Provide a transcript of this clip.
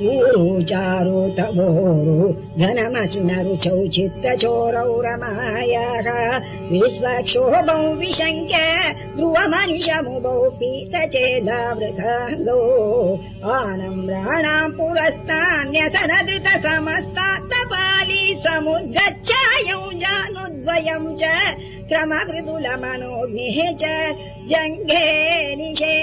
चारो तवोरु धनमसुनरुचौ चित्तचोरौ रमायाः विश्वक्षोभौ विशङ्क्य ध्रुवमनिशमुभौ ध्रुवमनुषमुभौ आनम्राणाम् पुरस्तान्यसनदृत समस्तात्तपाली समुद्गच्छायौ जानुद्वयम् च क्रम च जङ्घे निषे